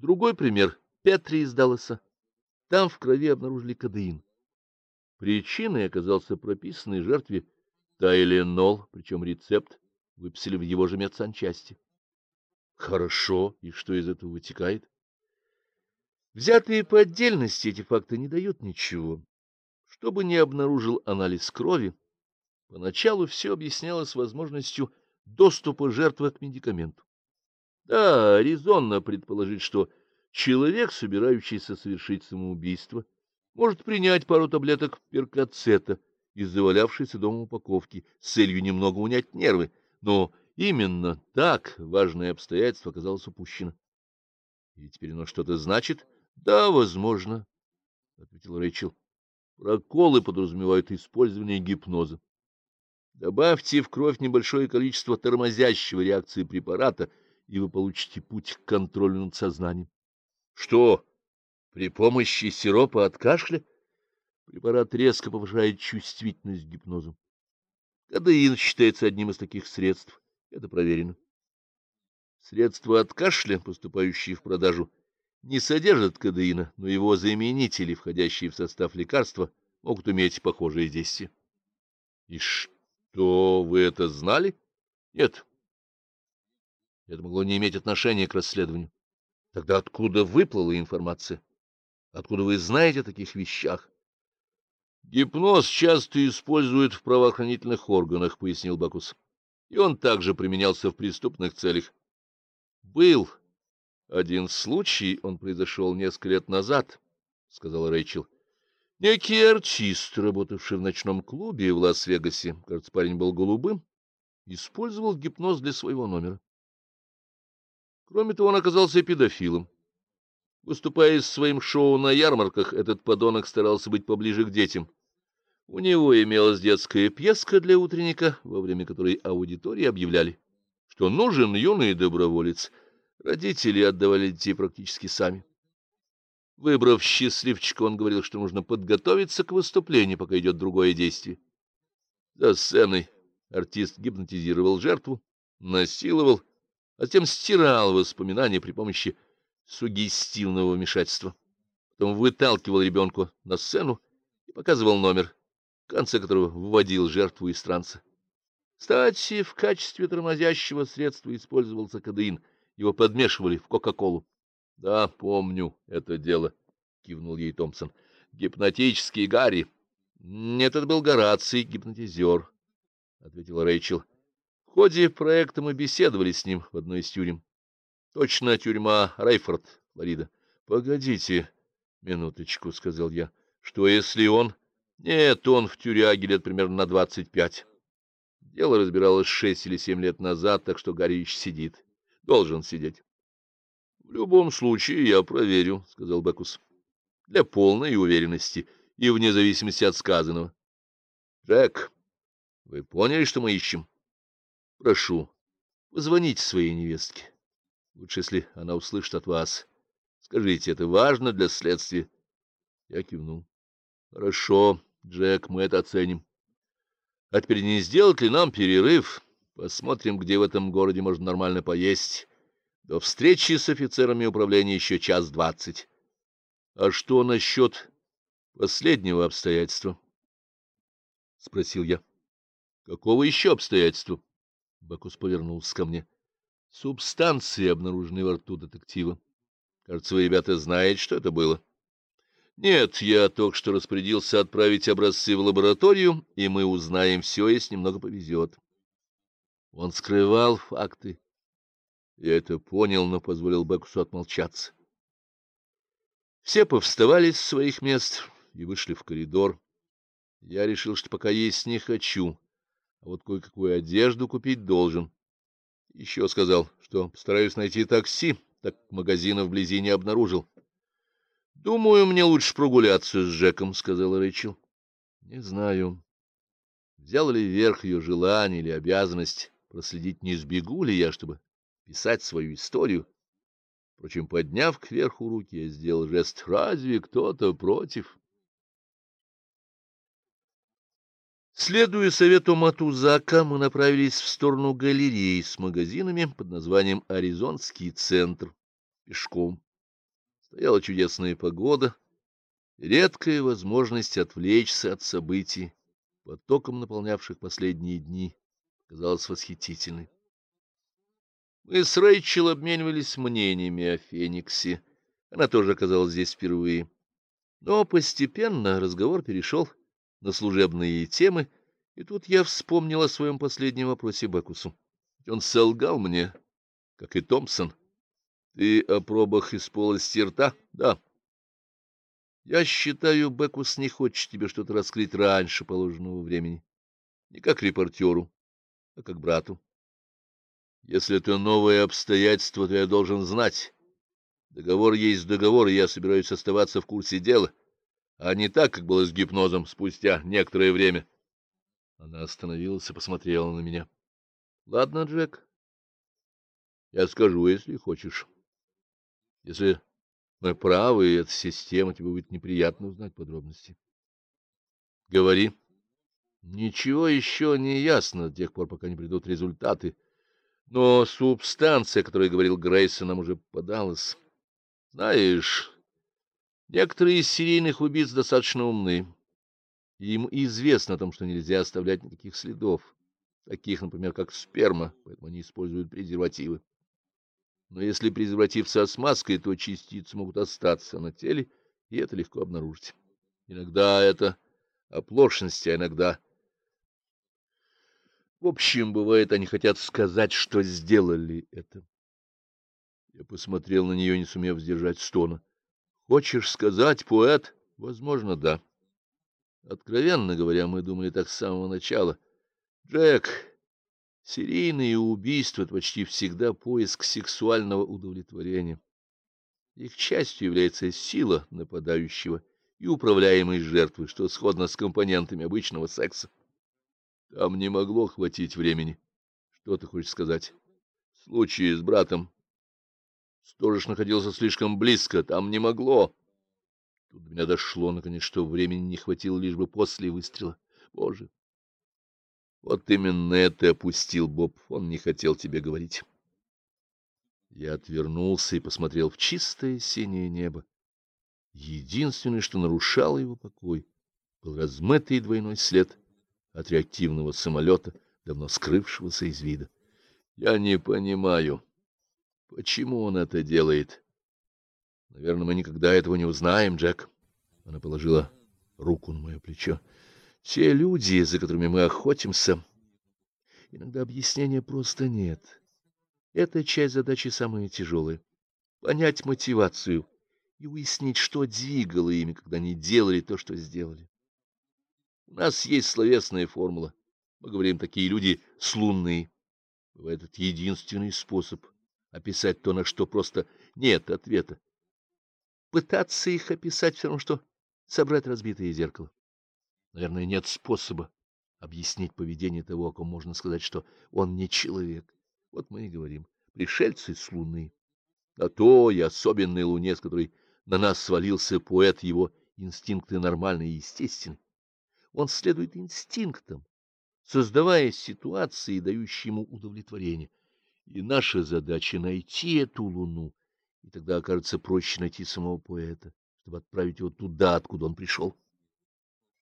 Другой пример — Петри из Далласа. Там в крови обнаружили кадеин. Причиной оказался прописанный жертве тайленол, причем рецепт выписали в его же медсанчасти. Хорошо, и что из этого вытекает? Взятые по отдельности эти факты не дают ничего. Что бы ни обнаружил анализ крови, поначалу все объяснялось возможностью доступа жертвы к медикаменту. Да, резонно предположить, что человек, собирающийся совершить самоубийство, может принять пару таблеток перкацета из завалявшейся дома упаковки с целью немного унять нервы, но именно так важное обстоятельство оказалось упущено. И теперь оно что-то значит? Да, возможно, — ответил Рэйчел. Проколы подразумевают использование гипноза. Добавьте в кровь небольшое количество тормозящего реакции препарата, и вы получите путь к контролю над сознанием. Что? При помощи сиропа от кашля? Препарат резко повышает чувствительность к гипнозу. Кадеин считается одним из таких средств. Это проверено. Средства от кашля, поступающие в продажу, не содержат кадеина, но его заменители, входящие в состав лекарства, могут иметь похожие действия. И что, вы это знали? Нет. Это могло не иметь отношения к расследованию. Тогда откуда выплыла информация? Откуда вы знаете о таких вещах? Гипноз часто используют в правоохранительных органах, пояснил Бакус. И он также применялся в преступных целях. Был один случай, он произошел несколько лет назад, сказал Рэйчел. Некий артист, работавший в ночном клубе в Лас-Вегасе, кажется, парень был голубым, использовал гипноз для своего номера. Кроме того, он оказался педофилом. Выступая с своим шоу на ярмарках, этот подонок старался быть поближе к детям. У него имелась детская пьеска для утренника, во время которой аудитории объявляли, что нужен юный доброволец. Родители отдавали детей практически сами. Выбрав счастливчика, он говорил, что нужно подготовиться к выступлению, пока идет другое действие. За сценой артист гипнотизировал жертву, насиловал, затем стирал воспоминания при помощи сугестивного вмешательства. Потом выталкивал ребенка на сцену и показывал номер, в конце которого вводил жертву из транса. Кстати, в качестве тормозящего средства использовался кадеин. Его подмешивали в Кока-Колу. — Да, помню это дело, — кивнул ей Томпсон. — Гипнотический Гарри. — Нет, это был Гораций, гипнотизер, — ответила Рэйчел. В ходе проекта мы беседовали с ним в одной из тюрем. Точно тюрьма Рейфорд, Флорида. — Погодите минуточку, — сказал я. — Что, если он... Нет, он в тюряге лет примерно на двадцать пять. Дело разбиралось шесть или семь лет назад, так что еще сидит. Должен сидеть. — В любом случае я проверю, — сказал Бекус. — Для полной уверенности и вне зависимости от сказанного. — Джек, вы поняли, что мы ищем? Прошу, позвоните своей невестке. Лучше, если она услышит от вас. Скажите, это важно для следствия. Я кивнул. Хорошо, Джек, мы это оценим. А теперь не сделать ли нам перерыв? Посмотрим, где в этом городе можно нормально поесть. До встречи с офицерами управления еще час двадцать. А что насчет последнего обстоятельства? — спросил я. — Какого еще обстоятельства? Бакус повернулся ко мне. — Субстанции, обнаруженные во рту детектива. Кажется, вы, ребята, знаете, что это было. — Нет, я только что распорядился отправить образцы в лабораторию, и мы узнаем все, если немного повезет. Он скрывал факты. Я это понял, но позволил Бекусу отмолчаться. Все повставали с своих мест и вышли в коридор. Я решил, что пока есть не хочу а вот кое-какую одежду купить должен. Еще сказал, что постараюсь найти такси, так магазина вблизи не обнаружил. — Думаю, мне лучше прогуляться с Джеком, — сказала Рэйчел. — Не знаю, взял ли вверх ее желание или обязанность проследить, не сбегу ли я, чтобы писать свою историю. Впрочем, подняв кверху руки, я сделал жест «Разве кто-то против?» Следуя совету Матузака, мы направились в сторону галереи с магазинами под названием «Аризонский центр» пешком. Стояла чудесная погода, редкая возможность отвлечься от событий, потоком наполнявших последние дни, казалась восхитительной. Мы с Рэйчел обменивались мнениями о Фениксе. Она тоже оказалась здесь впервые. Но постепенно разговор перешел на служебные темы, и тут я вспомнил о своем последнем вопросе Бекусу. Он солгал мне, как и Томпсон. Ты о пробах из полости рта? Да. Я считаю, Бекус не хочет тебе что-то раскрыть раньше положенного времени. Не как репортеру, а как брату. Если это новое обстоятельство, то я должен знать. Договор есть договор, и я собираюсь оставаться в курсе дела, а не так, как было с гипнозом спустя некоторое время. Она остановилась и посмотрела на меня. — Ладно, Джек, я скажу, если хочешь. Если мы правы, и эта система, тебе будет неприятно узнать подробности. — Говори. — Ничего еще не ясно до тех пор, пока не придут результаты. Но субстанция, о которой говорил Грейсон, нам уже подалась. Знаешь, некоторые из серийных убийц достаточно умны. Им известно о том, что нельзя оставлять никаких следов, таких, например, как сперма, поэтому они используют презервативы. Но если презерватив со смазкой, то частицы могут остаться на теле, и это легко обнаружить. Иногда это оплошность, а иногда... В общем, бывает, они хотят сказать, что сделали это. Я посмотрел на нее, не сумев сдержать стона. — Хочешь сказать, поэт? — Возможно, да. Откровенно говоря, мы думали так с самого начала. Джек, серийные убийства — это почти всегда поиск сексуального удовлетворения. Их частью является сила нападающего и управляемой жертвы, что сходно с компонентами обычного секса. Там не могло хватить времени. Что ты хочешь сказать? В случае с братом Сторож находился слишком близко, там не могло. Тут до меня дошло, наконец, что времени не хватило лишь бы после выстрела. Боже! Вот именно это опустил Боб, он не хотел тебе говорить. Я отвернулся и посмотрел в чистое синее небо. Единственное, что нарушало его покой, был размытый двойной след от реактивного самолета, давно скрывшегося из вида. Я не понимаю. Почему он это делает? Наверное, мы никогда этого не узнаем, Джек. Она положила руку на мое плечо. Те люди, за которыми мы охотимся, иногда объяснения просто нет. Эта часть задачи самая тяжелая. Понять мотивацию и уяснить, что двигало ими, когда они делали то, что сделали. У нас есть словесная формула. Мы говорим, такие люди слунные. Бывает, это единственный способ описать то, на что просто нет ответа. Пытаться их описать все равно, что собрать разбитое зеркало. Наверное, нет способа объяснить поведение того, о ком можно сказать, что он не человек. Вот мы и говорим, пришельцы с Луны. На той особенной Луне, с которой на нас свалился поэт, его инстинкты нормальные и естественны. Он следует инстинктам, создавая ситуации, дающие ему удовлетворение. И наша задача — найти эту луну, и тогда окажется проще найти самого поэта, чтобы отправить его туда, откуда он пришел.